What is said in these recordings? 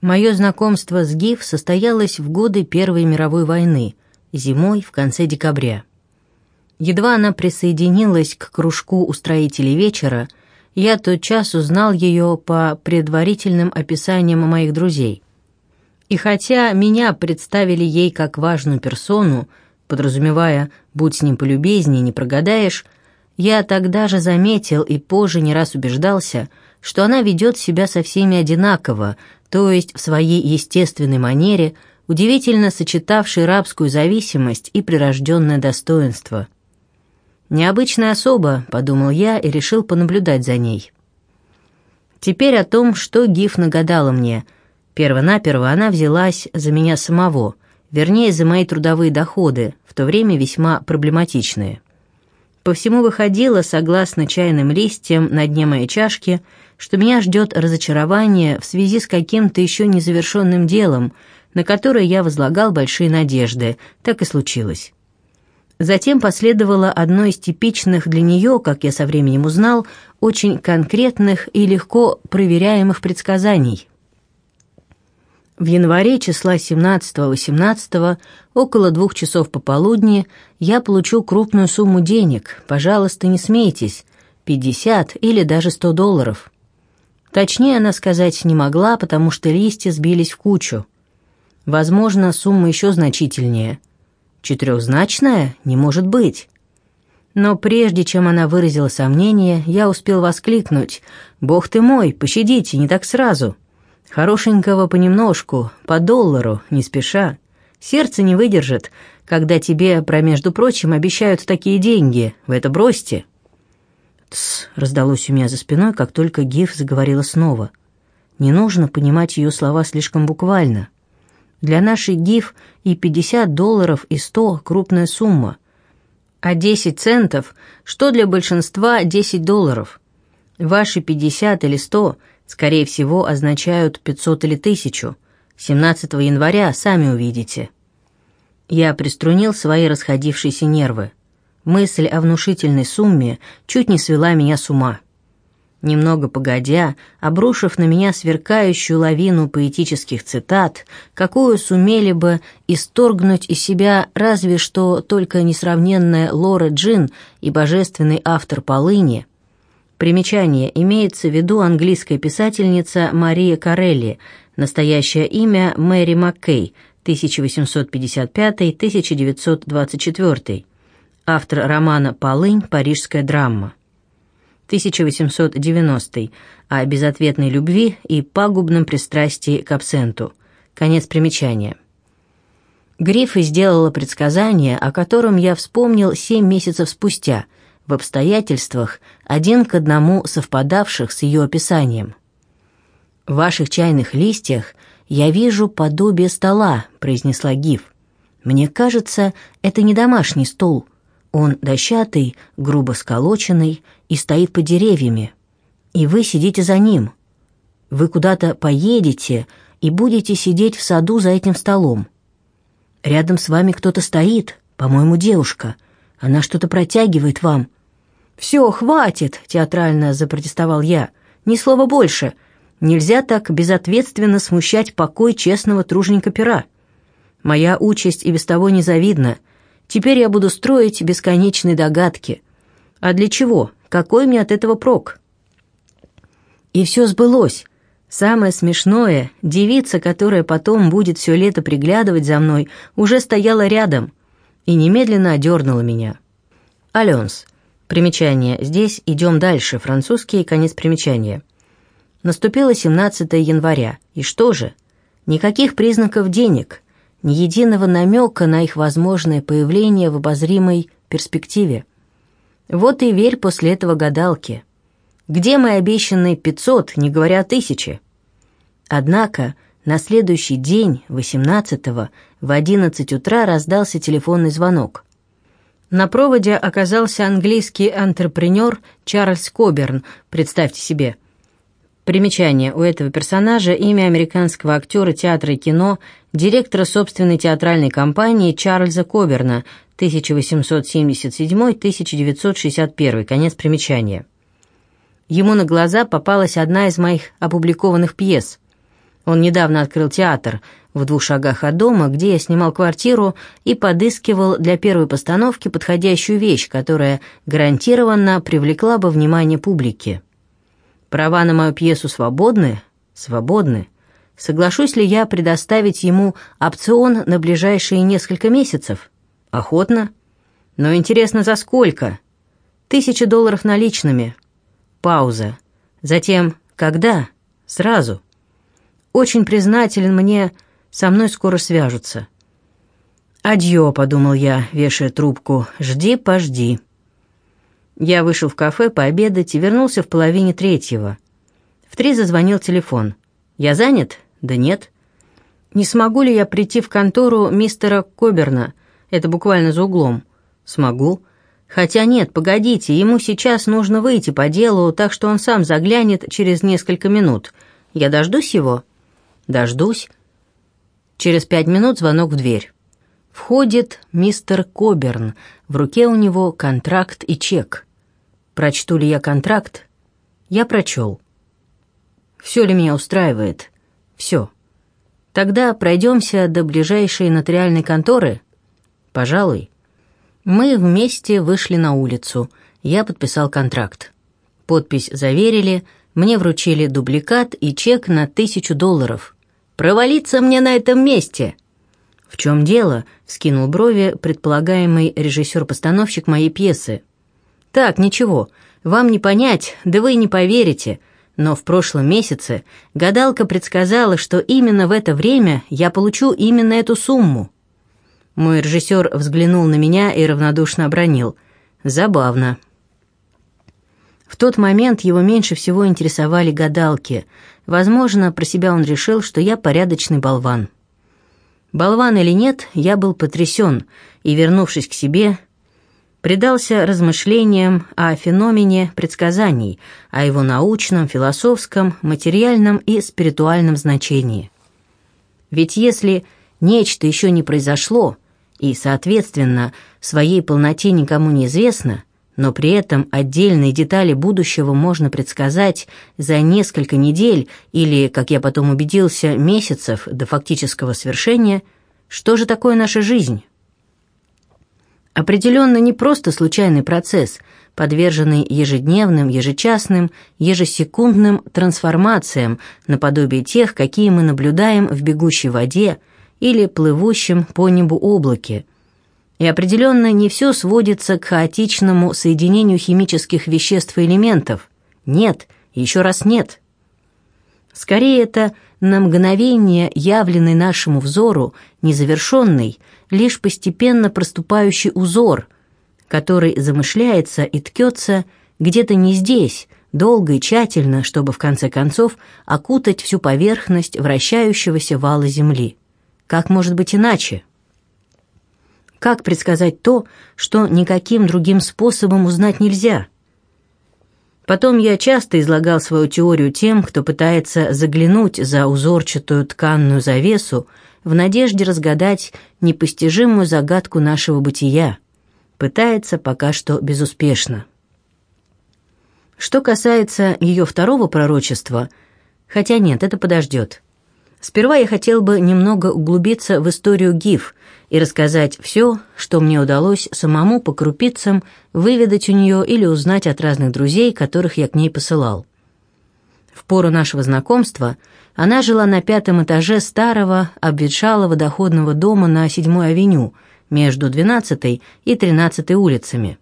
Мое знакомство с Гиф состоялось в годы Первой мировой войны, зимой в конце декабря. Едва она присоединилась к кружку устроителей вечера, я тотчас узнал ее по предварительным описаниям моих друзей. И хотя меня представили ей как важную персону, подразумевая «будь с ним полюбезнее, не прогадаешь», я тогда же заметил и позже не раз убеждался, что она ведет себя со всеми одинаково, то есть в своей естественной манере, удивительно сочетавшей рабскую зависимость и прирожденное достоинство. «Необычная особа», — подумал я и решил понаблюдать за ней. Теперь о том, что Гиф нагадала мне. Первонаперво она взялась за меня самого, вернее, за мои трудовые доходы, в то время весьма проблематичные. По всему выходило, согласно чайным листьям на дне моей чашки, что меня ждет разочарование в связи с каким-то еще незавершенным делом, на которое я возлагал большие надежды. Так и случилось. Затем последовало одно из типичных для нее, как я со временем узнал, очень конкретных и легко проверяемых предсказаний. В январе числа 17-18 около двух часов пополудни я получу крупную сумму денег. Пожалуйста, не смейтесь. 50 или даже 100 долларов. Точнее она сказать не могла, потому что листья сбились в кучу. Возможно, сумма еще значительнее. Четырехзначная? Не может быть. Но прежде чем она выразила сомнение, я успел воскликнуть «Бог ты мой, пощадите, не так сразу!» Хорошенького понемножку, по доллару, не спеша. Сердце не выдержит, когда тебе, про между прочим, обещают такие деньги. Вы это бросьте. «Тсс», — раздалось у меня за спиной, как только Гиф заговорила снова. Не нужно понимать ее слова слишком буквально. Для нашей ГИФ и 50 долларов, и 100 — крупная сумма. А 10 центов, что для большинства 10 долларов. Ваши 50 или 100 скорее всего, означают 500 или 1000. 17 января сами увидите. Я приструнил свои расходившиеся нервы. Мысль о внушительной сумме чуть не свела меня с ума. Немного погодя, обрушив на меня сверкающую лавину поэтических цитат, какую сумели бы исторгнуть из себя разве что только несравненная Лора Джин и божественный автор полыни, Примечание. Имеется в виду английская писательница Мария Карелли, настоящее имя Мэри Маккей, 1855-1924. Автор романа «Полынь. Парижская драма». 1890 о безответной любви и пагубном пристрастии к абсенту. Конец примечания. Гриффи сделала предсказание, о котором я вспомнил семь месяцев спустя – в обстоятельствах, один к одному совпадавших с ее описанием. «В ваших чайных листьях я вижу подобие стола», — произнесла Гиф. «Мне кажется, это не домашний стол. Он дощатый, грубо сколоченный и стоит под деревьями. И вы сидите за ним. Вы куда-то поедете и будете сидеть в саду за этим столом. Рядом с вами кто-то стоит, по-моему, девушка. Она что-то протягивает вам. «Все, хватит!» — театрально запротестовал я. «Ни слова больше. Нельзя так безответственно смущать покой честного труженика пера. Моя участь и без того незавидна. Теперь я буду строить бесконечные догадки. А для чего? Какой мне от этого прок?» И все сбылось. Самое смешное, девица, которая потом будет все лето приглядывать за мной, уже стояла рядом и немедленно одернула меня. «Аленс, Примечание. Здесь идем дальше. Французский конец примечания. Наступило 17 января. И что же? Никаких признаков денег, ни единого намека на их возможное появление в обозримой перспективе. Вот и верь после этого гадалке. Где мои обещанные 500, не говоря о тысяче? Однако на следующий день, 18-го, в 11 утра раздался телефонный звонок – на проводе оказался английский антрепренер Чарльз Коберн, представьте себе. Примечание. У этого персонажа имя американского актера театра и кино, директора собственной театральной компании Чарльза Коберна, 1877-1961. Конец примечания. Ему на глаза попалась одна из моих опубликованных пьес. Он недавно открыл театр в двух шагах от дома, где я снимал квартиру и подыскивал для первой постановки подходящую вещь, которая гарантированно привлекла бы внимание публики. Права на мою пьесу свободны? Свободны. Соглашусь ли я предоставить ему опцион на ближайшие несколько месяцев? Охотно. Но интересно, за сколько? Тысяча долларов наличными. Пауза. Затем, когда? Сразу. Очень признателен мне, со мной скоро свяжутся. «Адьё», — подумал я, вешая трубку, — «жди, пожди». Я вышел в кафе пообедать и вернулся в половине третьего. В три зазвонил телефон. «Я занят?» «Да нет». «Не смогу ли я прийти в контору мистера Коберна? Это буквально за углом». «Смогу». «Хотя нет, погодите, ему сейчас нужно выйти по делу, так что он сам заглянет через несколько минут. Я дождусь его?» «Дождусь». Через пять минут звонок в дверь. Входит мистер Коберн. В руке у него контракт и чек. Прочту ли я контракт? Я прочел. Все ли меня устраивает? Все. Тогда пройдемся до ближайшей нотариальной конторы? Пожалуй. Мы вместе вышли на улицу. Я подписал контракт. Подпись заверили, мне вручили дубликат и чек на тысячу долларов. «Провалиться мне на этом месте!» «В чем дело?» — скинул брови предполагаемый режиссер-постановщик моей пьесы. «Так, ничего, вам не понять, да вы не поверите, но в прошлом месяце гадалка предсказала, что именно в это время я получу именно эту сумму». Мой режиссер взглянул на меня и равнодушно обронил. «Забавно». В тот момент его меньше всего интересовали гадалки. Возможно, про себя он решил, что я порядочный болван. Болван или нет, я был потрясен и, вернувшись к себе, предался размышлениям о феномене предсказаний, о его научном, философском, материальном и спиритуальном значении. Ведь если нечто еще не произошло и, соответственно, своей полноте никому не известно, но при этом отдельные детали будущего можно предсказать за несколько недель или, как я потом убедился, месяцев до фактического свершения, что же такое наша жизнь? Определенно не просто случайный процесс, подверженный ежедневным, ежечасным, ежесекундным трансформациям наподобие тех, какие мы наблюдаем в бегущей воде или плывущем по небу облаке. И определенно не все сводится к хаотичному соединению химических веществ и элементов. Нет, еще раз нет. Скорее это на мгновение явленный нашему взору, незавершенный, лишь постепенно проступающий узор, который замышляется и ткется где-то не здесь, долго и тщательно, чтобы в конце концов окутать всю поверхность вращающегося вала Земли. Как может быть иначе? Как предсказать то, что никаким другим способом узнать нельзя? Потом я часто излагал свою теорию тем, кто пытается заглянуть за узорчатую тканную завесу в надежде разгадать непостижимую загадку нашего бытия. Пытается пока что безуспешно. Что касается ее второго пророчества, хотя нет, это подождет. Сперва я хотел бы немного углубиться в историю ГИФ и рассказать все, что мне удалось самому по крупицам выведать у нее или узнать от разных друзей, которых я к ней посылал. В пору нашего знакомства она жила на пятом этаже старого, обветшалого доходного дома на 7-й авеню между 12-й и 13-й улицами.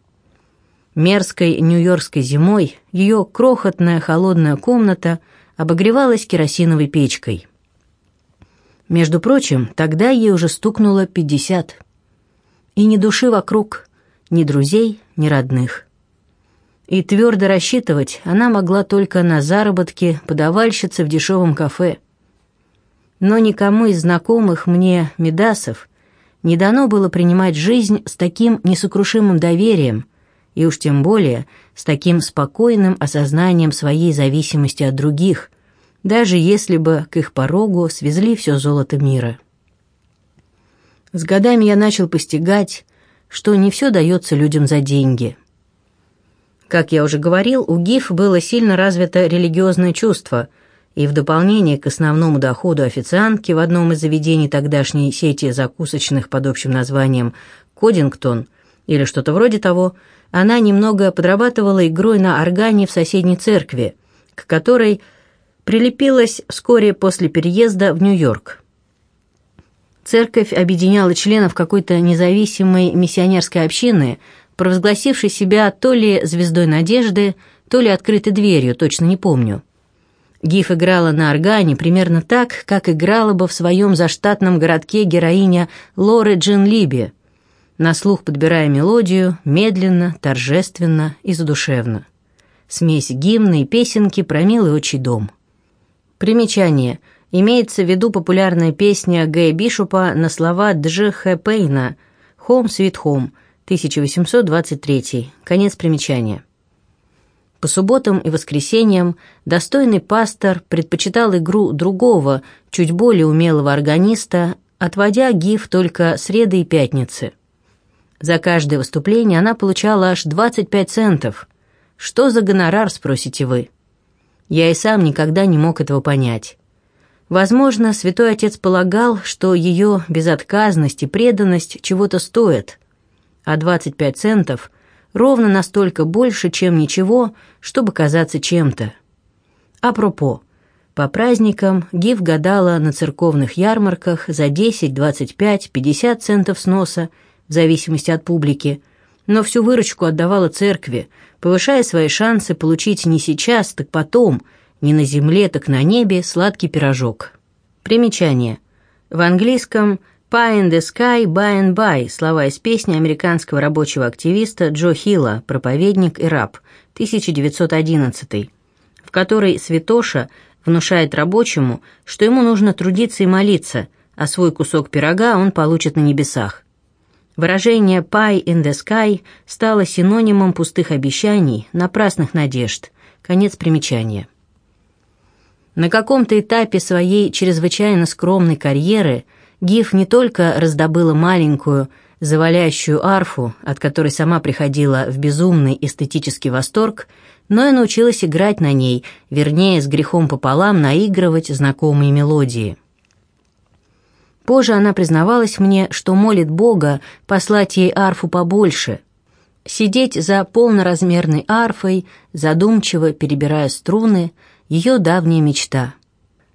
Мерзкой нью-йоркской зимой ее крохотная холодная комната обогревалась керосиновой печкой. Между прочим, тогда ей уже стукнуло 50. И ни души вокруг, ни друзей, ни родных и твердо рассчитывать она могла только на заработки подавальщицы в дешевом кафе. Но никому из знакомых мне медасов не дано было принимать жизнь с таким несокрушимым доверием, и уж тем более с таким спокойным осознанием своей зависимости от других, даже если бы к их порогу свезли все золото мира. С годами я начал постигать, что не все дается людям за деньги — как я уже говорил, у Гиф было сильно развито религиозное чувство, и в дополнение к основному доходу официантки в одном из заведений тогдашней сети закусочных под общим названием «Кодингтон» или что-то вроде того, она немного подрабатывала игрой на органе в соседней церкви, к которой прилепилась вскоре после переезда в Нью-Йорк. Церковь объединяла членов какой-то независимой миссионерской общины, провозгласившей себя то ли звездой надежды, то ли открытой дверью, точно не помню. Гиф играла на органе примерно так, как играла бы в своем заштатном городке героиня Лоры Джин Либи, на слух подбирая мелодию, медленно, торжественно и задушевно. Смесь гимна и песенки про милый отчий дом. Примечание. Имеется в виду популярная песня Гэя Бишопа на слова Дж. Х. Пейна «Home Sweet Home», 1823. Конец примечания. По субботам и воскресеньям достойный пастор предпочитал игру другого, чуть более умелого органиста, отводя гиф только среды и пятницы. За каждое выступление она получала аж 25 центов. Что за гонорар, спросите вы? Я и сам никогда не мог этого понять. Возможно, святой отец полагал, что ее безотказность и преданность чего-то стоят, а 25 центов ровно настолько больше, чем ничего, чтобы казаться чем-то. Апропо, по праздникам Гив гадала на церковных ярмарках за 10, 25, 50 центов сноса, в зависимости от публики, но всю выручку отдавала церкви, повышая свои шансы получить не сейчас, так потом, не на земле, так на небе сладкий пирожок. Примечание. В английском «Pie in the Sky, By and By» слова из песни американского рабочего активиста Джо Хилла «Проповедник и раб» 1911, в которой Святоша внушает рабочему, что ему нужно трудиться и молиться, а свой кусок пирога он получит на небесах. Выражение «pie in the sky» стало синонимом пустых обещаний, напрасных надежд. Конец примечания. На каком-то этапе своей чрезвычайно скромной карьеры – Гиф не только раздобыла маленькую, завалящую арфу, от которой сама приходила в безумный эстетический восторг, но и научилась играть на ней, вернее, с грехом пополам наигрывать знакомые мелодии. Позже она признавалась мне, что молит Бога послать ей арфу побольше. Сидеть за полноразмерной арфой, задумчиво перебирая струны, ее давняя мечта.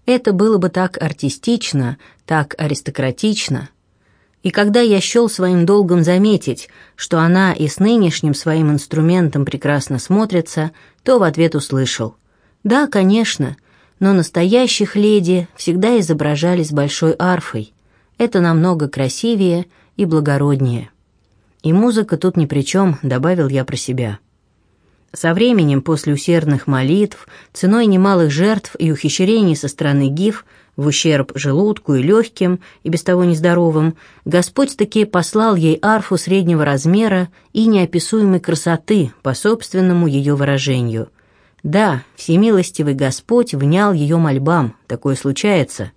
Это было бы так артистично, так аристократично. И когда я счел своим долгом заметить, что она и с нынешним своим инструментом прекрасно смотрится, то в ответ услышал. «Да, конечно, но настоящих леди всегда изображали с большой арфой. Это намного красивее и благороднее». И музыка тут ни при чем, добавил я про себя. Со временем, после усердных молитв, ценой немалых жертв и ухищрений со стороны гиф, в ущерб желудку и легким, и без того нездоровым, Господь таки послал ей арфу среднего размера и неописуемой красоты, по собственному ее выражению. Да, всемилостивый Господь внял ее мольбам, такое случается.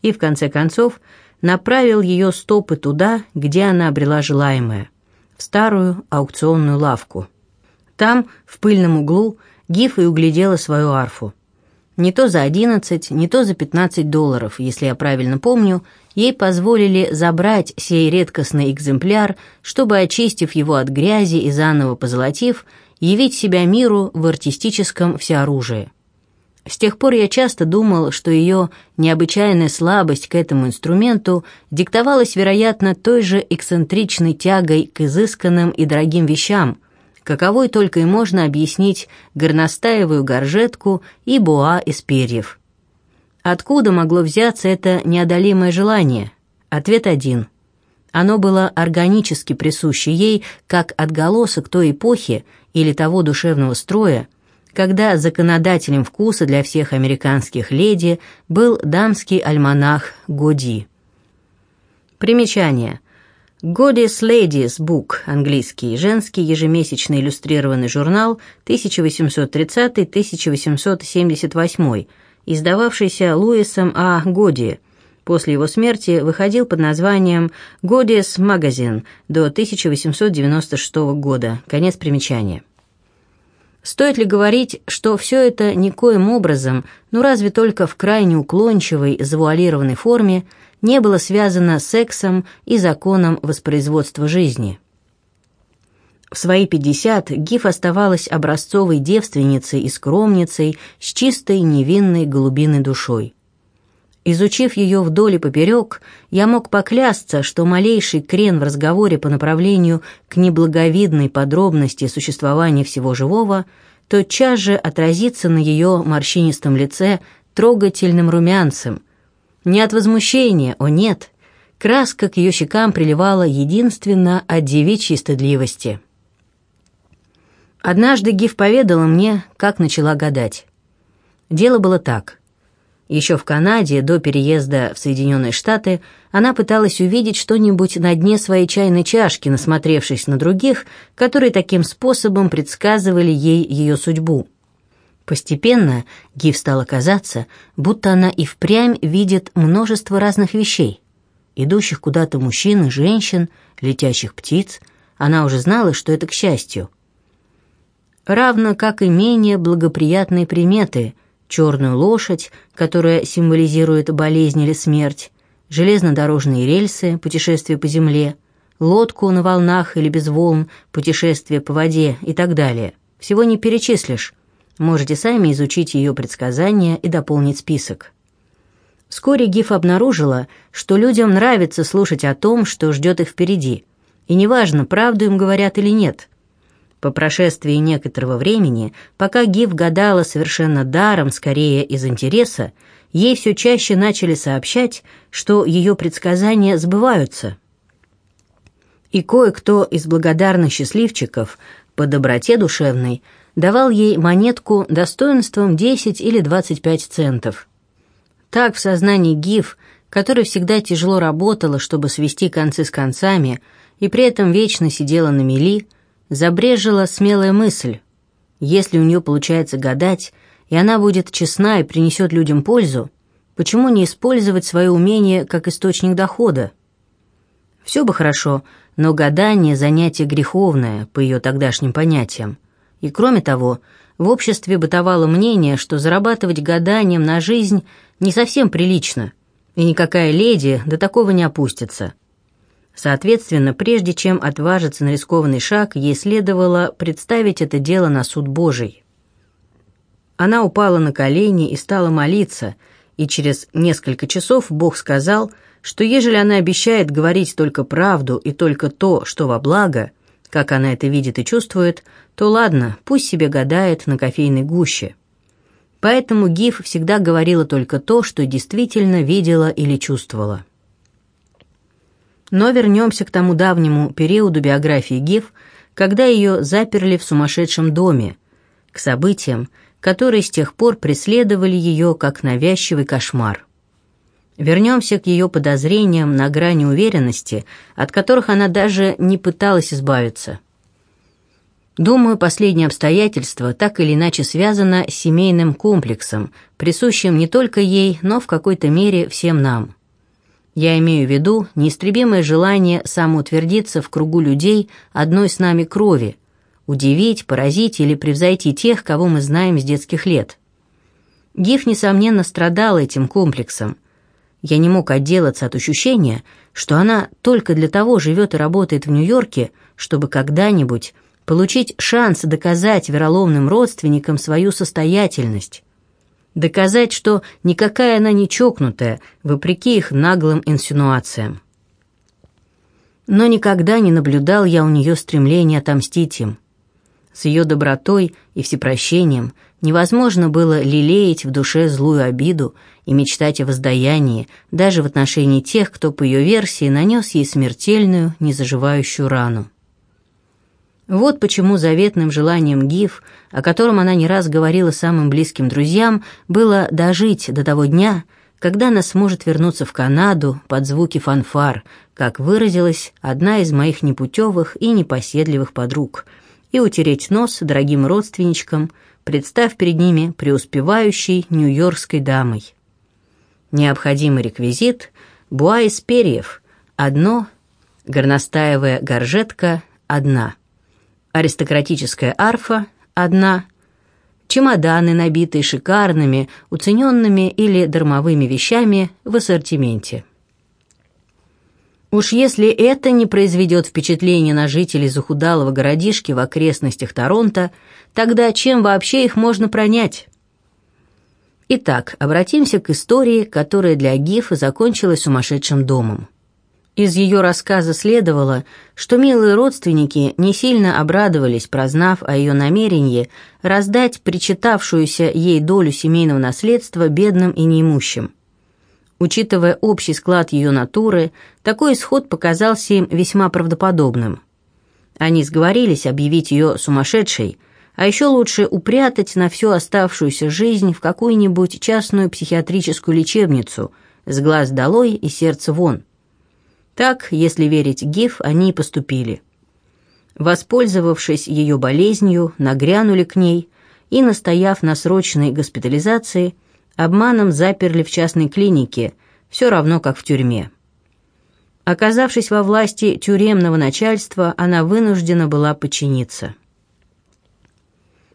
И, в конце концов, направил ее стопы туда, где она обрела желаемое, в старую аукционную лавку. Там, в пыльном углу, Гиф и углядела свою арфу. Не то за 11, не то за 15 долларов, если я правильно помню, ей позволили забрать сей редкостный экземпляр, чтобы, очистив его от грязи и заново позолотив, явить себя миру в артистическом всеоружии. С тех пор я часто думал, что ее необычайная слабость к этому инструменту диктовалась, вероятно, той же эксцентричной тягой к изысканным и дорогим вещам – каковой только и можно объяснить горностаевую горжетку и буа из перьев. Откуда могло взяться это неодолимое желание? Ответ один. Оно было органически присуще ей, как отголосок той эпохи или того душевного строя, когда законодателем вкуса для всех американских леди был дамский альманах Годи. Примечание. Goddess Ladies Book, английский, женский ежемесячный иллюстрированный журнал 1830-1878, издававшийся Луисом А. Годи. После его смерти выходил под названием Goddess Magazine до 1896 года. Конец примечания. Стоит ли говорить, что все это никоим образом, ну разве только в крайне уклончивой, завуалированной форме, не было связано с сексом и законом воспроизводства жизни? В свои пятьдесят Гиф оставалась образцовой девственницей и скромницей с чистой невинной голубиной душой. Изучив ее вдоль и поперек, я мог поклясться, что малейший крен в разговоре по направлению к неблаговидной подробности существования всего живого тотчас же отразится на ее морщинистом лице трогательным румянцем. Не от возмущения, о нет, краска к ее щекам приливала единственно от девичьей стыдливости. Однажды Гиф поведала мне, как начала гадать. Дело было так — еще в Канаде, до переезда в Соединенные Штаты, она пыталась увидеть что-нибудь на дне своей чайной чашки, насмотревшись на других, которые таким способом предсказывали ей ее судьбу. Постепенно Гив стало казаться, будто она и впрямь видит множество разных вещей. Идущих куда-то мужчин и женщин, летящих птиц. Она уже знала, что это к счастью. Равно как и менее благоприятные приметы – черную лошадь, которая символизирует болезнь или смерть, железнодорожные рельсы, путешествие по земле, лодку на волнах или без волн, путешествие по воде и так далее. Всего не перечислишь. Можете сами изучить ее предсказания и дополнить список. Вскоре Гиф обнаружила, что людям нравится слушать о том, что ждет их впереди, и неважно, правду им говорят или нет – по прошествии некоторого времени, пока Гив гадала совершенно даром, скорее из интереса, ей все чаще начали сообщать, что ее предсказания сбываются. И кое-кто из благодарных счастливчиков по доброте душевной давал ей монетку достоинством 10 или 25 центов. Так в сознании Гив, которая всегда тяжело работала, чтобы свести концы с концами, и при этом вечно сидела на мели, забрежила смелая мысль. Если у нее получается гадать, и она будет честна и принесет людям пользу, почему не использовать свое умение как источник дохода? Все бы хорошо, но гадание – занятие греховное, по ее тогдашним понятиям. И кроме того, в обществе бытовало мнение, что зарабатывать гаданием на жизнь не совсем прилично, и никакая леди до такого не опустится – Соответственно, прежде чем отважиться на рискованный шаг, ей следовало представить это дело на суд Божий. Она упала на колени и стала молиться, и через несколько часов Бог сказал, что ежели она обещает говорить только правду и только то, что во благо, как она это видит и чувствует, то ладно, пусть себе гадает на кофейной гуще. Поэтому Гиф всегда говорила только то, что действительно видела или чувствовала. Но вернемся к тому давнему периоду биографии Гиф, когда ее заперли в сумасшедшем доме, к событиям, которые с тех пор преследовали ее как навязчивый кошмар. Вернемся к ее подозрениям на грани уверенности, от которых она даже не пыталась избавиться. Думаю, последнее обстоятельство так или иначе связано с семейным комплексом, присущим не только ей, но в какой-то мере всем нам. Я имею в виду неистребимое желание самоутвердиться в кругу людей одной с нами крови, удивить, поразить или превзойти тех, кого мы знаем с детских лет. Гиф, несомненно, страдала этим комплексом. Я не мог отделаться от ощущения, что она только для того живет и работает в Нью-Йорке, чтобы когда-нибудь получить шанс доказать вероломным родственникам свою состоятельность доказать, что никакая она не чокнутая, вопреки их наглым инсинуациям. Но никогда не наблюдал я у нее стремления отомстить им. С ее добротой и всепрощением невозможно было лелеять в душе злую обиду и мечтать о воздаянии даже в отношении тех, кто, по ее версии, нанес ей смертельную, незаживающую рану. Вот почему заветным желанием Гиф, о котором она не раз говорила самым близким друзьям, было дожить до того дня, когда она сможет вернуться в Канаду под звуки фанфар, как выразилась одна из моих непутевых и непоседливых подруг, и утереть нос дорогим родственничкам, представ перед ними преуспевающей нью-йоркской дамой. Необходимый реквизит — буа из перьев, одно, горностаевая горжетка — одна — аристократическая арфа – одна, чемоданы, набитые шикарными, уцененными или дармовыми вещами в ассортименте. Уж если это не произведет впечатление на жителей захудалого городишки в окрестностях Торонто, тогда чем вообще их можно пронять? Итак, обратимся к истории, которая для Гифа закончилась сумасшедшим домом. Из ее рассказа следовало, что милые родственники не сильно обрадовались, прознав о ее намерении раздать причитавшуюся ей долю семейного наследства бедным и неимущим. Учитывая общий склад ее натуры, такой исход показался им весьма правдоподобным. Они сговорились объявить ее сумасшедшей, а еще лучше упрятать на всю оставшуюся жизнь в какую-нибудь частную психиатрическую лечебницу с глаз долой и сердце вон. Так, если верить Гиф, они и поступили. Воспользовавшись ее болезнью, нагрянули к ней и, настояв на срочной госпитализации, обманом заперли в частной клинике, все равно как в тюрьме. Оказавшись во власти тюремного начальства, она вынуждена была подчиниться.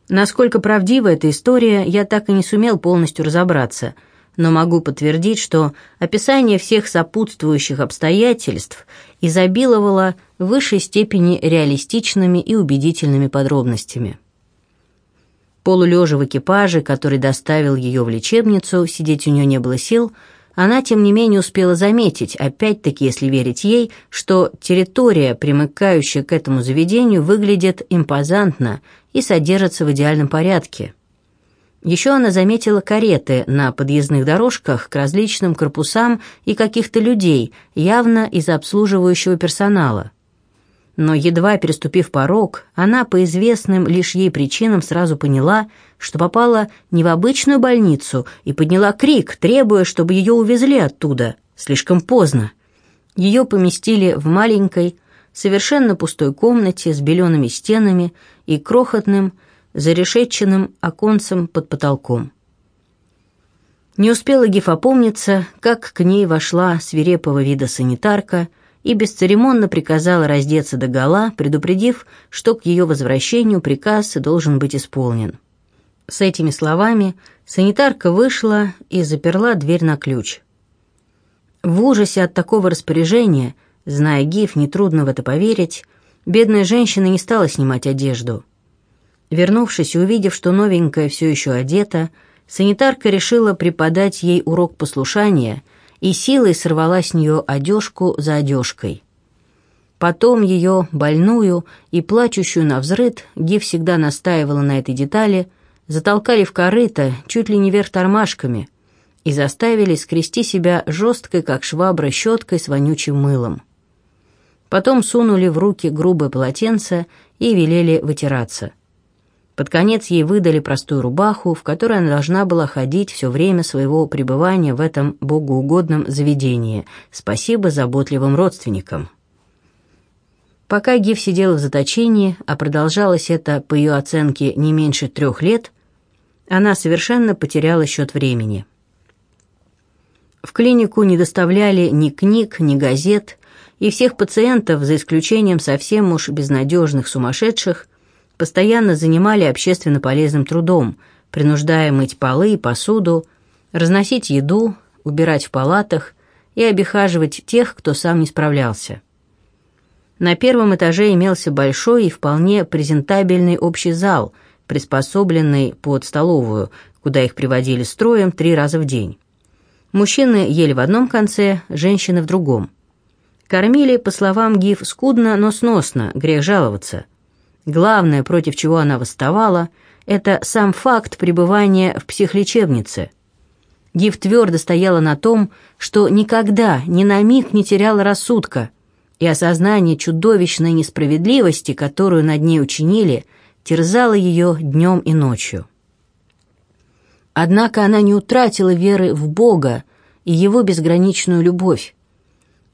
Насколько правдива эта история, я так и не сумел полностью разобраться, но могу подтвердить, что описание всех сопутствующих обстоятельств изобиловало в высшей степени реалистичными и убедительными подробностями. Полулежа в экипаже, который доставил ее в лечебницу, сидеть у нее не было сил – она, тем не менее, успела заметить, опять-таки, если верить ей, что территория, примыкающая к этому заведению, выглядит импозантно и содержится в идеальном порядке. Еще она заметила кареты на подъездных дорожках к различным корпусам и каких-то людей, явно из обслуживающего персонала. Но едва переступив порог, она по известным лишь ей причинам сразу поняла, что попала не в обычную больницу и подняла крик, требуя, чтобы ее увезли оттуда. Слишком поздно. Ее поместили в маленькой, совершенно пустой комнате с белеными стенами и крохотным, зарешетченным оконцем под потолком. Не успела Гиф опомниться, как к ней вошла свирепого вида санитарка – и бесцеремонно приказала раздеться догола, предупредив, что к ее возвращению приказ должен быть исполнен. С этими словами санитарка вышла и заперла дверь на ключ. В ужасе от такого распоряжения, зная Гиф, нетрудно в это поверить, бедная женщина не стала снимать одежду. Вернувшись и увидев, что новенькая все еще одета, санитарка решила преподать ей урок послушания и силой сорвала с нее одежку за одежкой. Потом ее, больную и плачущую на взрыд, Ги всегда настаивала на этой детали, затолкали в корыто, чуть ли не вверх тормашками, и заставили скрести себя жесткой, как швабра, щеткой с вонючим мылом. Потом сунули в руки грубое полотенце и велели вытираться – под конец ей выдали простую рубаху, в которой она должна была ходить все время своего пребывания в этом богоугодном заведении. Спасибо заботливым родственникам. Пока Гив сидела в заточении, а продолжалось это, по ее оценке, не меньше трех лет, она совершенно потеряла счет времени. В клинику не доставляли ни книг, ни газет, и всех пациентов, за исключением совсем уж безнадежных сумасшедших, постоянно занимали общественно полезным трудом, принуждая мыть полы и посуду, разносить еду, убирать в палатах и обихаживать тех, кто сам не справлялся. На первом этаже имелся большой и вполне презентабельный общий зал, приспособленный под столовую, куда их приводили строем три раза в день. Мужчины ели в одном конце, женщины в другом. Кормили, по словам Гиф, скудно, но сносно, грех жаловаться. Главное, против чего она восставала, это сам факт пребывания в психлечебнице. Гив твердо стояла на том, что никогда, ни на миг не теряла рассудка, и осознание чудовищной несправедливости, которую над ней учинили, терзало ее днем и ночью. Однако она не утратила веры в Бога и его безграничную любовь,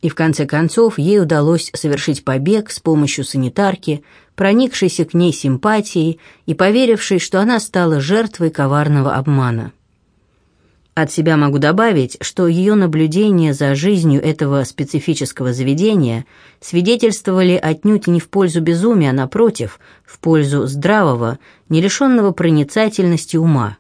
и в конце концов ей удалось совершить побег с помощью санитарки, проникшейся к ней симпатией и поверившей, что она стала жертвой коварного обмана. От себя могу добавить, что ее наблюдения за жизнью этого специфического заведения свидетельствовали отнюдь не в пользу безумия, а напротив, в пользу здравого, не лишенного проницательности ума.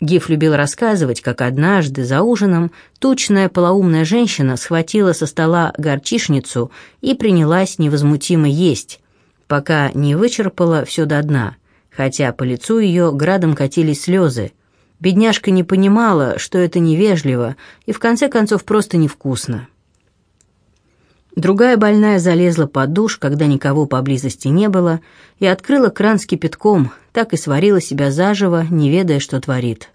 Гиф любил рассказывать, как однажды за ужином тучная полоумная женщина схватила со стола горчишницу и принялась невозмутимо есть, пока не вычерпала все до дна, хотя по лицу ее градом катились слезы, Бедняжка не понимала, что это невежливо и в конце концов просто невкусно. Другая больная залезла под душ, когда никого поблизости не было, и открыла кран с кипятком, так и сварила себя заживо, не ведая, что творит.